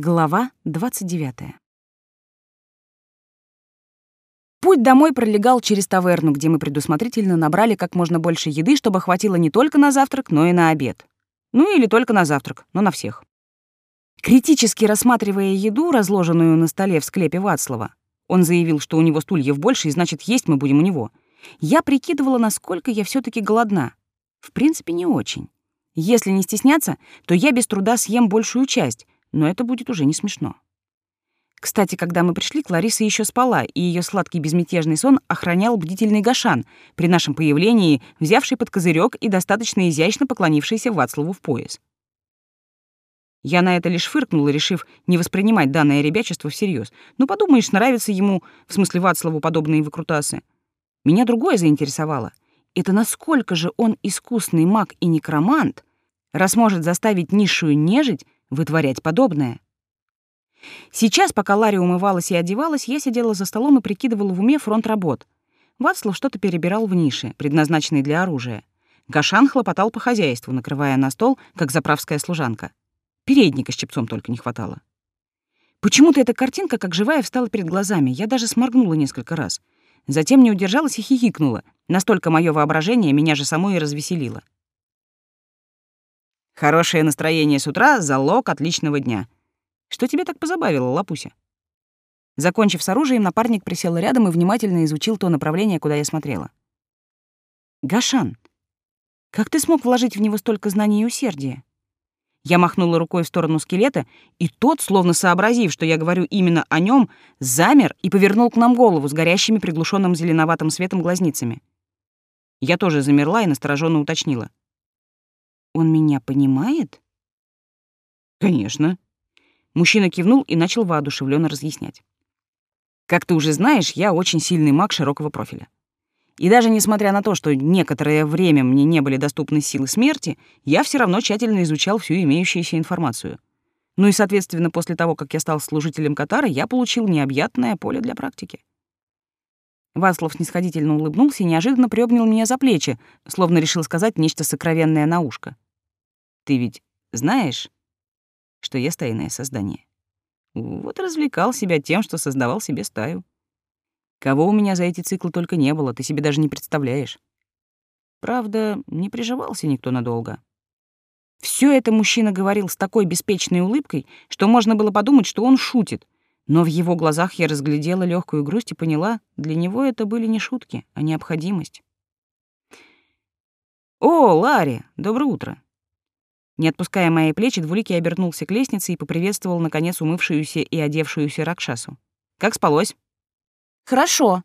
Глава 29. Путь домой пролегал через таверну, где мы предусмотрительно набрали как можно больше еды, чтобы хватило не только на завтрак, но и на обед. Ну или только на завтрак, но на всех. Критически рассматривая еду, разложенную на столе в склепе Вацлава, он заявил, что у него стульев больше, и значит, есть мы будем у него. Я прикидывала, насколько я все таки голодна. В принципе, не очень. Если не стесняться, то я без труда съем большую часть, но это будет уже не смешно. Кстати, когда мы пришли, Клариса еще спала, и ее сладкий безмятежный сон охранял бдительный Гашан, при нашем появлении взявший под козырек и достаточно изящно поклонившийся Вацлаву в пояс. Я на это лишь фыркнула, решив не воспринимать данное ребячество всерьез. Ну, подумаешь, нравится ему, в смысле Вацлаву, подобные выкрутасы. Меня другое заинтересовало. Это насколько же он искусный маг и некромант, раз может заставить низшую нежить вытворять подобное. Сейчас, пока Ларри умывалась и одевалась, я сидела за столом и прикидывала в уме фронт работ. Вацлав что-то перебирал в нише, предназначенной для оружия. Гашан хлопотал по хозяйству, накрывая на стол, как заправская служанка. Передника с чепцом только не хватало. Почему-то эта картинка, как живая, встала перед глазами. Я даже сморгнула несколько раз. Затем не удержалась и хихикнула. Настолько мое воображение меня же само и развеселило. Хорошее настроение с утра — залог отличного дня. Что тебе так позабавило, Лапуся? Закончив с оружием, напарник присел рядом и внимательно изучил то направление, куда я смотрела. «Гашан, как ты смог вложить в него столько знаний и усердия?» Я махнула рукой в сторону скелета, и тот, словно сообразив, что я говорю именно о нем, замер и повернул к нам голову с горящими приглушенным зеленоватым светом глазницами. Я тоже замерла и настороженно уточнила. Он меня понимает? Конечно. Мужчина кивнул и начал воодушевленно разъяснять. Как ты уже знаешь, я очень сильный маг широкого профиля. И даже несмотря на то, что некоторое время мне не были доступны силы смерти, я все равно тщательно изучал всю имеющуюся информацию. Ну и, соответственно, после того, как я стал служителем Катара, я получил необъятное поле для практики. Васлов снисходительно улыбнулся и неожиданно приобнял меня за плечи, словно решил сказать нечто сокровенное на ушко. Ты ведь знаешь, что я стайное создание? Вот развлекал себя тем, что создавал себе стаю. Кого у меня за эти циклы только не было, ты себе даже не представляешь. Правда, не приживался никто надолго. Все это мужчина говорил с такой беспечной улыбкой, что можно было подумать, что он шутит. Но в его глазах я разглядела легкую грусть и поняла, для него это были не шутки, а необходимость. «О, Ларри, доброе утро!» Не отпуская мои плечи, Двуликий обернулся к лестнице и поприветствовал, наконец, умывшуюся и одевшуюся Ракшасу. «Как спалось?» «Хорошо».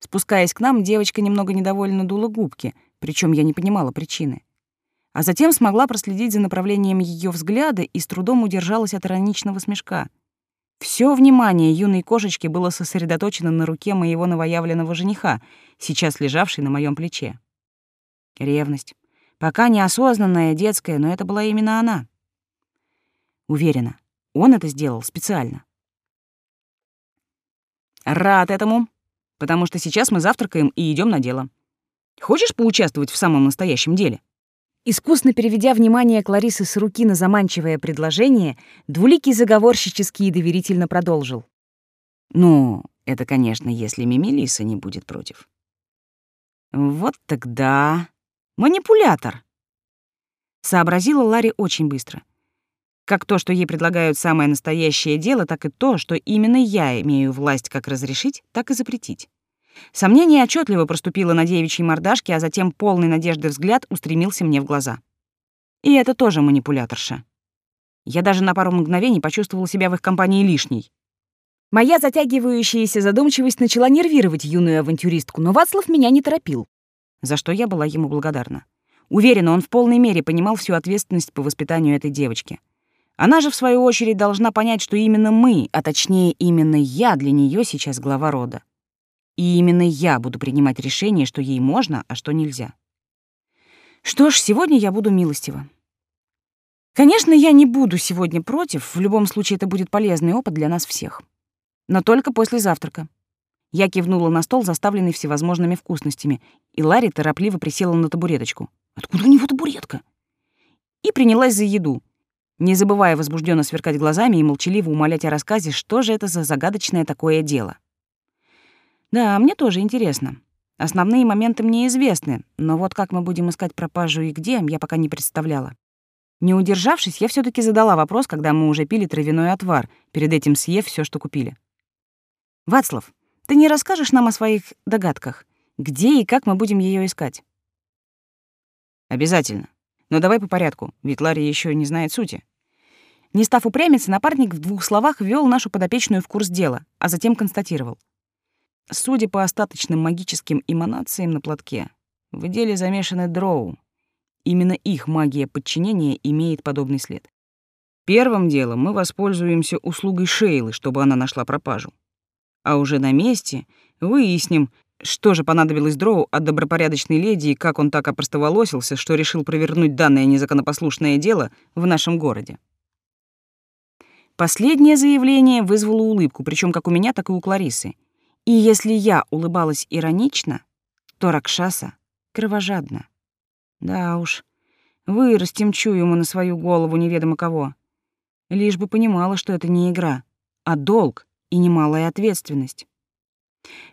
Спускаясь к нам, девочка немного недовольно дула губки, причем я не понимала причины. А затем смогла проследить за направлением ее взгляда и с трудом удержалась от ироничного смешка. Все внимание юной кошечки было сосредоточено на руке моего новоявленного жениха, сейчас лежавшей на моем плече. Ревность. Пока неосознанная, детская, но это была именно она. Уверена, он это сделал специально. Рад этому, потому что сейчас мы завтракаем и идем на дело. Хочешь поучаствовать в самом настоящем деле? Искусно переведя внимание Кларисы с руки на заманчивое предложение, Двуликий заговорщически и доверительно продолжил. «Ну, это, конечно, если Мимилиса не будет против». «Вот тогда...» Манипулятор. Сообразила Ларри очень быстро. Как то, что ей предлагают самое настоящее дело, так и то, что именно я имею власть как разрешить, так и запретить. Сомнение отчетливо проступило на девичьей мордашке, а затем полный надежды взгляд устремился мне в глаза. И это тоже манипуляторша. Я даже на пару мгновений почувствовала себя в их компании лишней. Моя затягивающаяся задумчивость начала нервировать юную авантюристку, но Вацлав меня не торопил за что я была ему благодарна. Уверена, он в полной мере понимал всю ответственность по воспитанию этой девочки. Она же, в свою очередь, должна понять, что именно мы, а точнее именно я для нее сейчас глава рода. И именно я буду принимать решение, что ей можно, а что нельзя. Что ж, сегодня я буду милостива. Конечно, я не буду сегодня против, в любом случае это будет полезный опыт для нас всех. Но только после завтрака. Я кивнула на стол, заставленный всевозможными вкусностями, и Ларри торопливо присела на табуреточку. Откуда у него табуретка? И принялась за еду. не забывая возбужденно сверкать глазами и молчаливо умолять о рассказе, что же это за загадочное такое дело. Да, мне тоже интересно. Основные моменты мне известны, но вот как мы будем искать пропажу и где, я пока не представляла. Не удержавшись, я все таки задала вопрос, когда мы уже пили травяной отвар, перед этим съев все, что купили. «Вацлав, ты не расскажешь нам о своих догадках? Где и как мы будем ее искать?» «Обязательно. Но давай по порядку, ведь Ларри еще не знает сути». Не став упрямиться, напарник в двух словах ввел нашу подопечную в курс дела, а затем констатировал. Судя по остаточным магическим эманациям на платке, в деле замешаны дроу. Именно их магия подчинения имеет подобный след. Первым делом мы воспользуемся услугой Шейлы, чтобы она нашла пропажу. А уже на месте выясним, что же понадобилось Дроу от добропорядочной леди и как он так опростоволосился, что решил провернуть данное незаконопослушное дело в нашем городе. Последнее заявление вызвало улыбку, причем как у меня, так и у Кларисы. И если я улыбалась иронично, то Ракшаса — кровожадно. Да уж, вырастим чую мы на свою голову неведомо кого. Лишь бы понимала, что это не игра, а долг и немалая ответственность.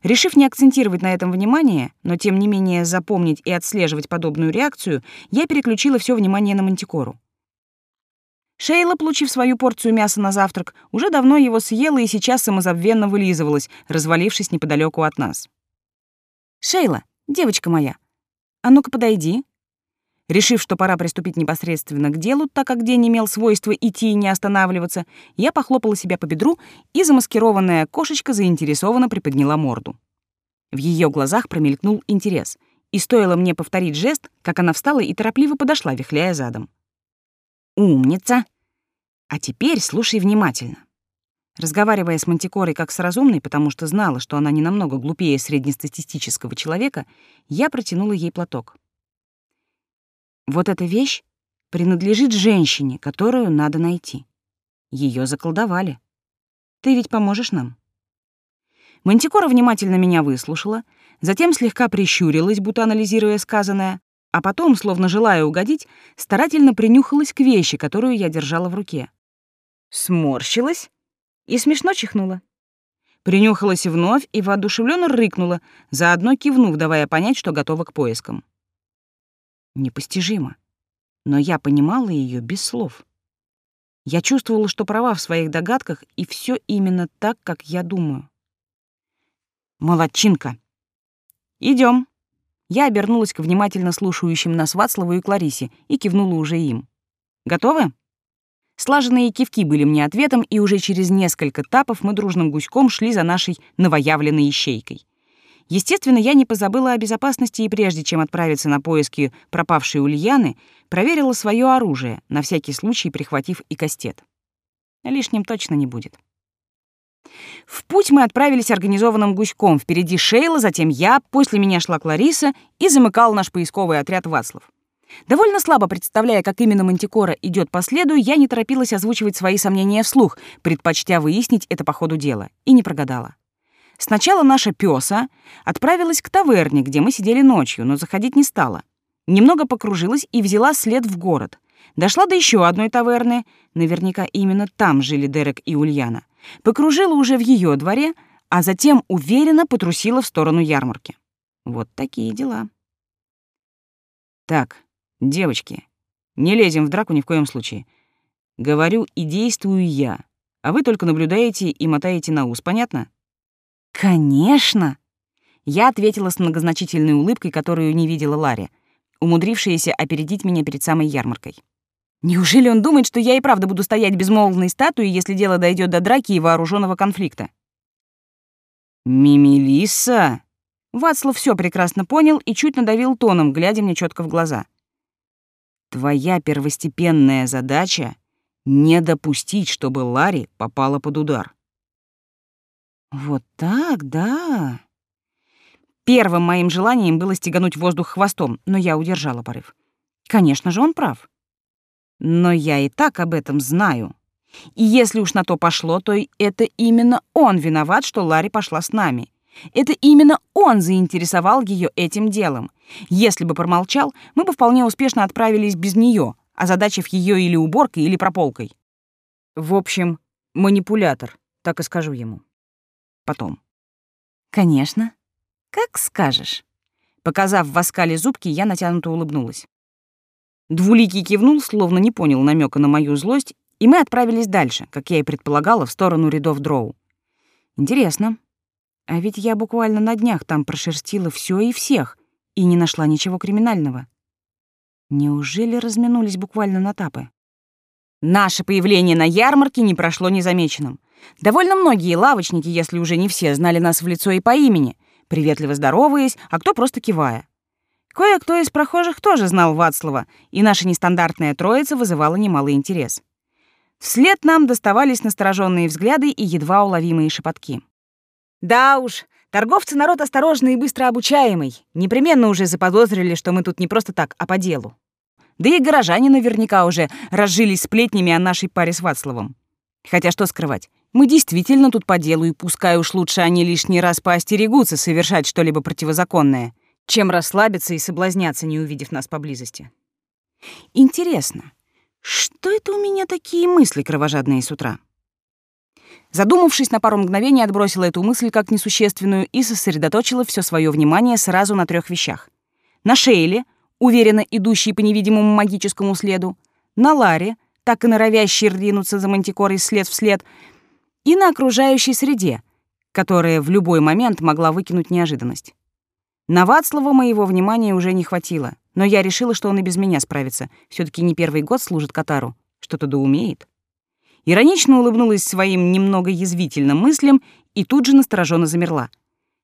Решив не акцентировать на этом внимание, но тем не менее запомнить и отслеживать подобную реакцию, я переключила все внимание на мантикору. Шейла, получив свою порцию мяса на завтрак, уже давно его съела и сейчас самозабвенно вылизывалась, развалившись неподалеку от нас. «Шейла, девочка моя, а ну-ка подойди», Решив, что пора приступить непосредственно к делу, так как день имел свойство идти и не останавливаться, я похлопала себя по бедру, и замаскированная кошечка заинтересованно приподняла морду. В ее глазах промелькнул интерес, и стоило мне повторить жест, как она встала и торопливо подошла, вихляя задом. «Умница! А теперь слушай внимательно». Разговаривая с Мантикорой как с разумной, потому что знала, что она не намного глупее среднестатистического человека, я протянула ей платок. Вот эта вещь принадлежит женщине, которую надо найти. Ее заколдовали. Ты ведь поможешь нам?» Мантикора внимательно меня выслушала, затем слегка прищурилась, будто анализируя сказанное, а потом, словно желая угодить, старательно принюхалась к вещи, которую я держала в руке. Сморщилась и смешно чихнула. Принюхалась вновь и воодушевленно рыкнула, заодно кивнув, давая понять, что готова к поискам. Непостижимо. Но я понимала ее без слов. Я чувствовала, что права в своих догадках, и все именно так, как я думаю. Молодчинка. Идем. Я обернулась к внимательно слушающим нас Вацлаву и Кларисе и кивнула уже им. Готовы? Слаженные кивки были мне ответом, и уже через несколько тапов мы дружным гуськом шли за нашей новоявленной ищейкой. Естественно, я не позабыла о безопасности и прежде чем отправиться на поиски пропавшей Ульяны, проверила свое оружие, на всякий случай прихватив и кастет. Лишним точно не будет. В путь мы отправились организованным гуськом. Впереди Шейла, затем я, после меня шла Клариса и замыкал наш поисковый отряд Вацлав. Довольно слабо представляя, как именно Мантикора идет по следу, я не торопилась озвучивать свои сомнения вслух, предпочтя выяснить это по ходу дела, и не прогадала. Сначала наша пёса отправилась к таверне, где мы сидели ночью, но заходить не стала. Немного покружилась и взяла след в город. Дошла до еще одной таверны, наверняка именно там жили Дерек и Ульяна. Покружила уже в ее дворе, а затем уверенно потрусила в сторону ярмарки. Вот такие дела. Так, девочки, не лезем в драку ни в коем случае. Говорю и действую я, а вы только наблюдаете и мотаете на ус, понятно? «Конечно!» Я ответила с многозначительной улыбкой, которую не видела Ларри, умудрившаяся опередить меня перед самой ярмаркой. Неужели он думает, что я и правда буду стоять безмолвной статуей, если дело дойдет до драки и вооруженного конфликта? «Мимилиса!» Вацлав все прекрасно понял и чуть надавил тоном, глядя мне четко в глаза. «Твоя первостепенная задача — не допустить, чтобы Ларри попала под удар. Вот так, да. Первым моим желанием было стегануть воздух хвостом, но я удержала порыв. Конечно же, он прав. Но я и так об этом знаю. И если уж на то пошло, то это именно он виноват, что Ларри пошла с нами. Это именно он заинтересовал ее этим делом. Если бы промолчал, мы бы вполне успешно отправились без нее, озадачив ее или уборкой, или прополкой. В общем, манипулятор, так и скажу ему. Потом. Конечно. Как скажешь. Показав в оскале зубки, я натянуто улыбнулась. Двуликий кивнул, словно не понял намека на мою злость, и мы отправились дальше, как я и предполагала, в сторону рядов дроу. Интересно. А ведь я буквально на днях там прошерстила все и всех и не нашла ничего криминального. Неужели разминулись буквально на тапы? Наше появление на ярмарке не прошло незамеченным. Довольно многие лавочники, если уже не все, знали нас в лицо и по имени, приветливо здороваясь, а кто просто кивая. Кое-кто из прохожих тоже знал Вацлава, и наша нестандартная троица вызывала немалый интерес. Вслед нам доставались настороженные взгляды и едва уловимые шепотки. Да уж, торговцы народ осторожный и быстро обучаемый. Непременно уже заподозрили, что мы тут не просто так, а по делу. Да и горожане наверняка уже разжились сплетнями о нашей паре с Вацлавом. Хотя что скрывать, мы действительно тут по делу, и пускай уж лучше они лишний раз поостерегутся совершать что-либо противозаконное, чем расслабиться и соблазняться, не увидев нас поблизости. Интересно, что это у меня такие мысли кровожадные с утра? Задумавшись на пару мгновений, отбросила эту мысль как несущественную и сосредоточила все свое внимание сразу на трех вещах. На Шейле, уверенно идущей по невидимому магическому следу, на Ларе, так и норовящей ринуться за мантикорой след в след, и на окружающей среде, которая в любой момент могла выкинуть неожиданность. На Вацлава моего внимания уже не хватило, но я решила, что он и без меня справится. все таки не первый год служит Катару. Что-то да умеет. Иронично улыбнулась своим немного язвительным мыслям и тут же настороженно замерла.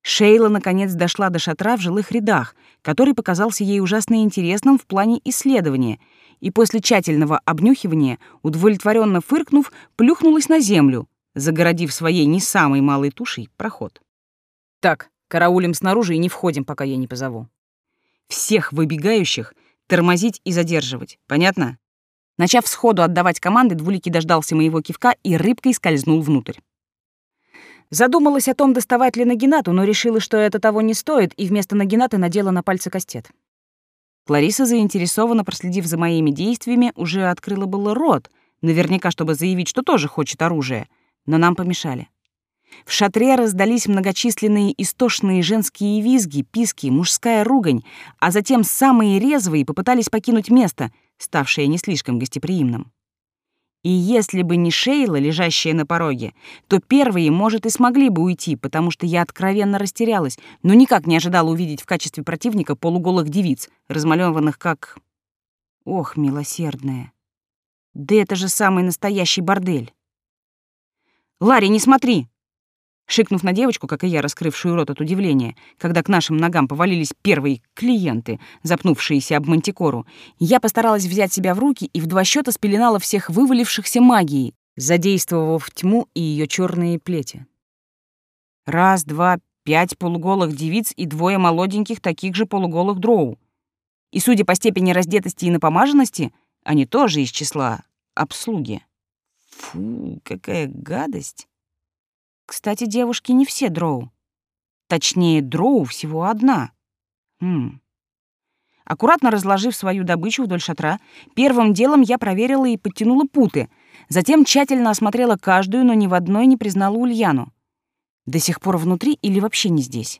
Шейла наконец дошла до шатра в жилых рядах, который показался ей ужасно интересным в плане исследования, и после тщательного обнюхивания, удовлетворенно фыркнув, плюхнулась на землю, загородив своей не самой малой тушей проход. «Так, караулим снаружи и не входим, пока я не позову. Всех выбегающих тормозить и задерживать, понятно?» Начав сходу отдавать команды, Двуликий дождался моего кивка и рыбкой скользнул внутрь. Задумалась о том, доставать ли нагинату, но решила, что это того не стоит, и вместо нагинаты надела на пальцы кастет. Клариса, заинтересованно проследив за моими действиями, уже открыла было рот, наверняка, чтобы заявить, что тоже хочет оружие, но нам помешали. В шатре раздались многочисленные истошные женские визги, писки, мужская ругань, а затем самые резвые попытались покинуть место, ставшее не слишком гостеприимным. И если бы не Шейла, лежащая на пороге, то первые, может, и смогли бы уйти, потому что я откровенно растерялась, но никак не ожидала увидеть в качестве противника полуголых девиц, размалёванных как... Ох, милосердная. Да это же самый настоящий бордель. «Ларри, не смотри!» Шикнув на девочку, как и я, раскрывшую рот от удивления, когда к нашим ногам повалились первые клиенты, запнувшиеся об мантикору, я постаралась взять себя в руки и в два счета спеленала всех вывалившихся магией, задействовав тьму и ее черные плети. Раз, два, пять полуголых девиц и двое молоденьких таких же полуголых дроу. И, судя по степени раздетости и напомаженности, они тоже из числа обслуги. Фу, какая гадость. Кстати, девушки не все дроу. Точнее, дроу всего одна. Хм. Аккуратно разложив свою добычу вдоль шатра, первым делом я проверила и подтянула путы, затем тщательно осмотрела каждую, но ни в одной не признала Ульяну. До сих пор внутри или вообще не здесь.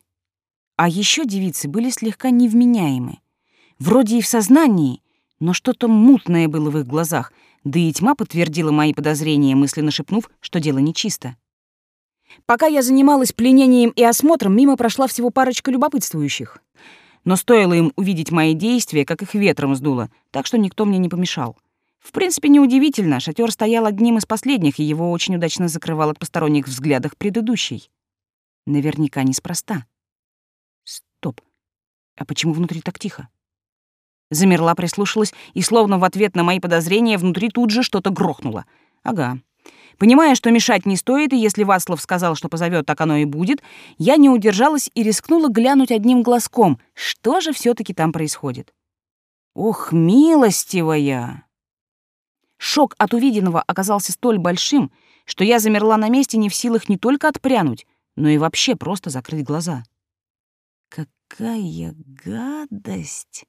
А еще девицы были слегка невменяемы. Вроде и в сознании, но что-то мутное было в их глазах, да и тьма подтвердила мои подозрения, мысленно шепнув, что дело нечисто. Пока я занималась пленением и осмотром, мимо прошла всего парочка любопытствующих. Но стоило им увидеть мои действия, как их ветром сдуло, так что никто мне не помешал. В принципе, неудивительно, шатер стоял одним из последних, и его очень удачно закрывал от посторонних взглядов предыдущий. Наверняка неспроста. Стоп. А почему внутри так тихо? Замерла, прислушалась, и словно в ответ на мои подозрения внутри тут же что-то грохнуло. Ага, Понимая, что мешать не стоит, и если Васлов сказал, что позовет, так оно и будет, я не удержалась и рискнула глянуть одним глазком, что же все таки там происходит. Ох, милостивая! Шок от увиденного оказался столь большим, что я замерла на месте не в силах не только отпрянуть, но и вообще просто закрыть глаза. Какая гадость!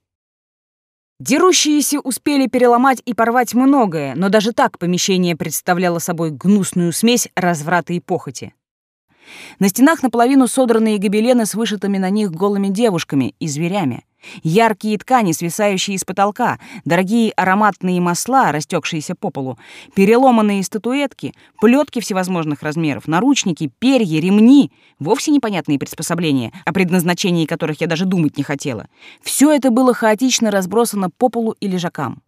Дерущиеся успели переломать и порвать многое, но даже так помещение представляло собой гнусную смесь разврата и похоти. На стенах наполовину содранные гобелены с вышитыми на них голыми девушками и зверями. Яркие ткани, свисающие из потолка, дорогие ароматные масла, растекшиеся по полу, переломанные статуэтки, плетки всевозможных размеров, наручники, перья, ремни, вовсе непонятные приспособления, о предназначении которых я даже думать не хотела. Все это было хаотично разбросано по полу и лежакам.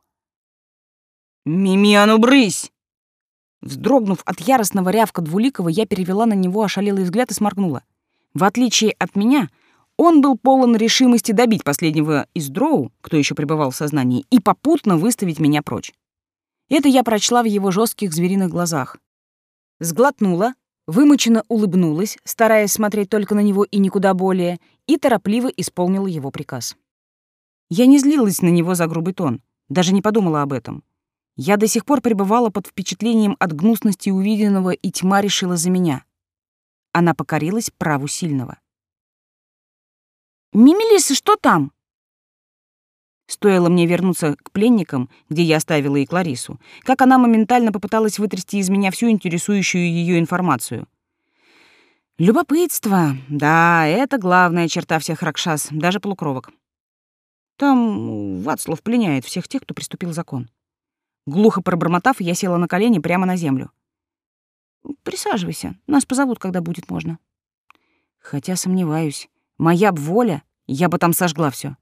«Мими, а ну брысь!» Вздрогнув от яростного рявка Двуликова, я перевела на него ошалелый взгляд и сморгнула. В отличие от меня, он был полон решимости добить последнего из дроу, кто еще пребывал в сознании, и попутно выставить меня прочь. Это я прочла в его жестких звериных глазах. Сглотнула, вымученно улыбнулась, стараясь смотреть только на него и никуда более, и торопливо исполнила его приказ. Я не злилась на него за грубый тон, даже не подумала об этом. Я до сих пор пребывала под впечатлением от гнусности увиденного, и тьма решила за меня. Она покорилась праву сильного. «Мимилиса, что там?» Стоило мне вернуться к пленникам, где я оставила и Кларису, как она моментально попыталась вытрясти из меня всю интересующую ее информацию. Любопытство. Да, это главная черта всех ракшас, даже полукровок. Там Вацлав пленяет всех тех, кто приступил закон. Глухо пробормотав, я села на колени прямо на землю. «Присаживайся, нас позовут, когда будет можно». Хотя сомневаюсь. Моя б воля, я бы там сожгла все.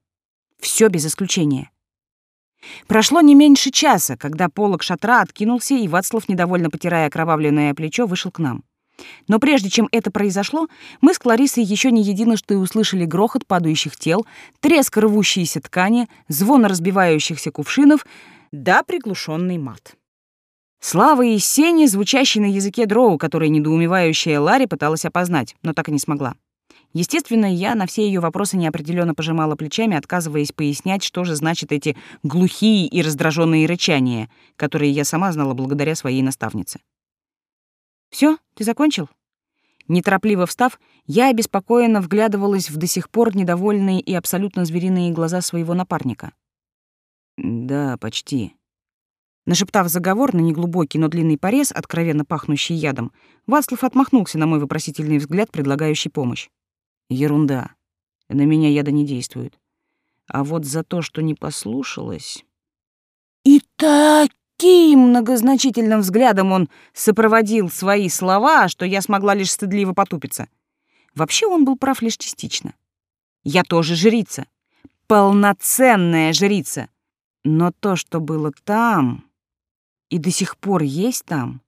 Все без исключения. Прошло не меньше часа, когда полог шатра откинулся, и Вацлав, недовольно потирая окровавленное плечо, вышел к нам. Но прежде чем это произошло, мы с Кларисой еще не единожды услышали грохот падающих тел, треск рвущейся ткани, звон разбивающихся кувшинов — да приглушенный мат. Слава и сени, звучащий на языке дроу, который недоумевающая Ларри пыталась опознать, но так и не смогла. Естественно, я на все ее вопросы неопределенно пожимала плечами, отказываясь пояснять, что же значат эти глухие и раздраженные рычания, которые я сама знала благодаря своей наставнице. Все, ты закончил? Неторопливо встав, я обеспокоенно вглядывалась в до сих пор недовольные и абсолютно звериные глаза своего напарника. Да, почти. Нашептав заговор на неглубокий, но длинный порез, откровенно пахнущий ядом, Вацлав отмахнулся на мой вопросительный взгляд, предлагающий помощь. Ерунда. На меня яда не действует. А вот за то, что не послушалась... И таким многозначительным взглядом он сопроводил свои слова, что я смогла лишь стыдливо потупиться. Вообще он был прав лишь частично. Я тоже жрица. Полноценная жрица. Но то, что было там и до сих пор есть там,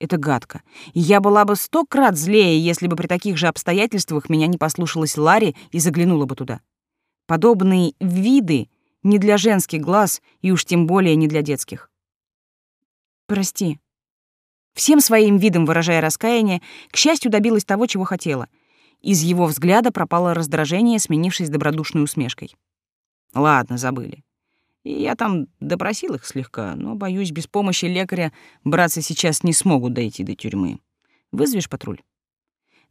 это гадко. И я была бы сто крат злее, если бы при таких же обстоятельствах меня не послушалась Ларри и заглянула бы туда. Подобные виды не для женских глаз и уж тем более не для детских. Прости. Всем своим видом выражая раскаяние, к счастью, добилась того, чего хотела. Из его взгляда пропало раздражение, сменившись добродушной усмешкой. Ладно, забыли. И я там допросил их слегка, но, боюсь, без помощи лекаря братцы сейчас не смогут дойти до тюрьмы. Вызовешь патруль?»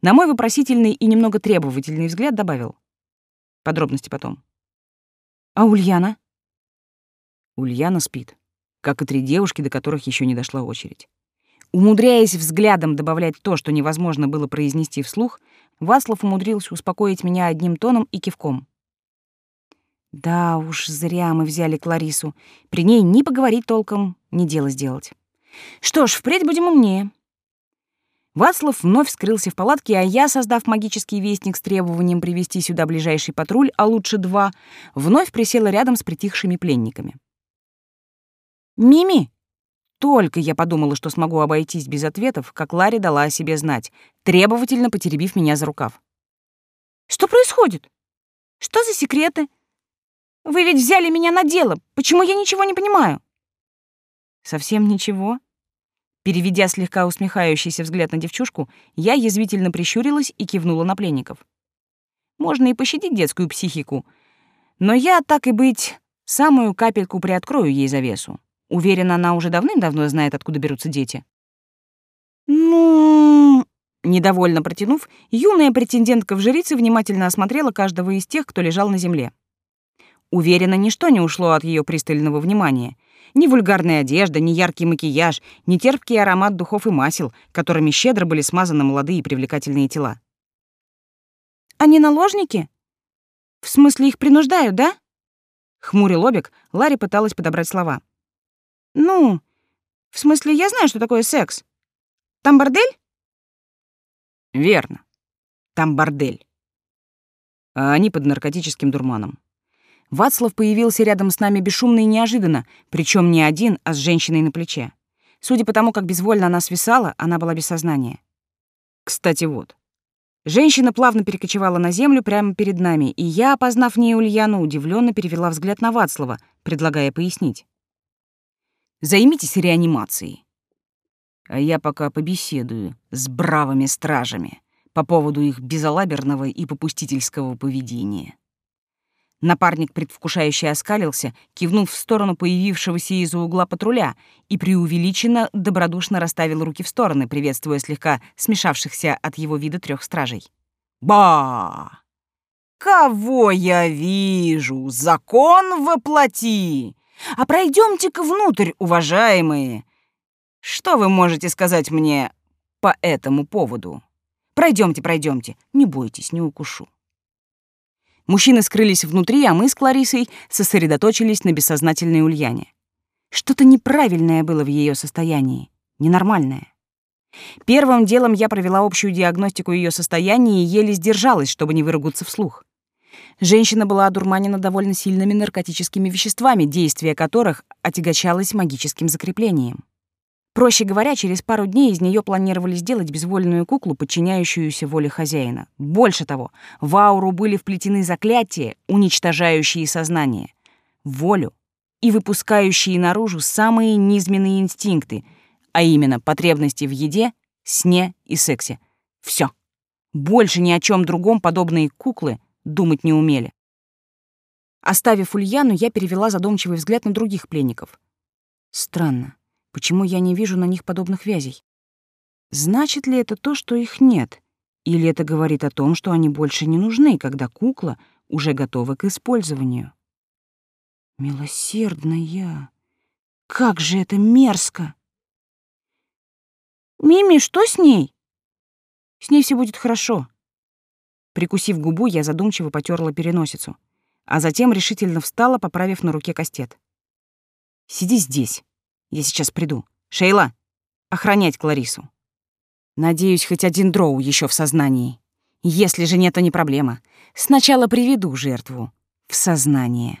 На мой вопросительный и немного требовательный взгляд добавил. Подробности потом. «А Ульяна?» Ульяна спит, как и три девушки, до которых еще не дошла очередь. Умудряясь взглядом добавлять то, что невозможно было произнести вслух, Васлов умудрился успокоить меня одним тоном и кивком. Да уж, зря мы взяли Кларису. При ней ни поговорить толком, ни дело сделать. Что ж, впредь будем умнее. Вацлав вновь скрылся в палатке, а я, создав магический вестник с требованием привести сюда ближайший патруль, а лучше два, вновь присела рядом с притихшими пленниками. «Мими!» Только я подумала, что смогу обойтись без ответов, как Ларри дала о себе знать, требовательно потеребив меня за рукав. «Что происходит? Что за секреты? Вы ведь взяли меня на дело. Почему я ничего не понимаю? Совсем ничего. Переведя слегка усмехающийся взгляд на девчушку, я язвительно прищурилась и кивнула на пленников. Можно и пощадить детскую психику, но я, так и быть, самую капельку приоткрою ей завесу. Уверена, она уже давным-давно знает, откуда берутся дети. Ну, недовольно протянув, юная претендентка в жрицы внимательно осмотрела каждого из тех, кто лежал на земле. Уверена, ничто не ушло от ее пристального внимания. Ни вульгарная одежда, ни яркий макияж, ни терпкий аромат духов и масел, которыми щедро были смазаны молодые и привлекательные тела. «Они наложники? В смысле, их принуждают, да?» Хмурый лобик, Ларри пыталась подобрать слова. «Ну, в смысле, я знаю, что такое секс. Там бордель?» «Верно. Там бордель. А они под наркотическим дурманом. Вацлав появился рядом с нами бесшумно и неожиданно, причем не один, а с женщиной на плече. Судя по тому, как безвольно она свисала, она была без сознания. Кстати, вот. Женщина плавно перекочевала на землю прямо перед нами, и я, опознав в ней Ульяну, удивленно перевела взгляд на Вацлава, предлагая пояснить. «Займитесь реанимацией. А я пока побеседую с бравыми стражами по поводу их безалаберного и попустительского поведения». Напарник предвкушающе оскалился, кивнув в сторону появившегося из-за угла патруля и преувеличенно добродушно расставил руки в стороны, приветствуя слегка смешавшихся от его вида трех стражей. «Ба! Кого я вижу? Закон воплоти! А пройдемте-ка внутрь, уважаемые! Что вы можете сказать мне по этому поводу? Пройдемте, пройдемте, не бойтесь, не укушу». Мужчины скрылись внутри, а мы с Кларисой сосредоточились на бессознательной Ульяне. Что-то неправильное было в ее состоянии, ненормальное. Первым делом я провела общую диагностику ее состояния и еле сдержалась, чтобы не выругаться вслух. Женщина была одурманена довольно сильными наркотическими веществами, действие которых отягощалось магическим закреплением. Проще говоря, через пару дней из нее планировали сделать безвольную куклу, подчиняющуюся воле хозяина. Больше того, в ауру были вплетены заклятия, уничтожающие сознание, волю и выпускающие наружу самые низменные инстинкты, а именно потребности в еде, сне и сексе. Все. Больше ни о чем другом подобные куклы думать не умели. Оставив Ульяну, я перевела задумчивый взгляд на других пленников. Странно. Почему я не вижу на них подобных вязей? Значит ли это то, что их нет? Или это говорит о том, что они больше не нужны, когда кукла уже готова к использованию? Милосердная! Как же это мерзко! «Мими, что с ней?» «С ней все будет хорошо». Прикусив губу, я задумчиво потерла переносицу, а затем решительно встала, поправив на руке кастет. «Сиди здесь». Я сейчас приду. Шейла, охранять Кларису. Надеюсь, хоть один дроу еще в сознании. Если же нет, то не проблема. Сначала приведу жертву в сознание.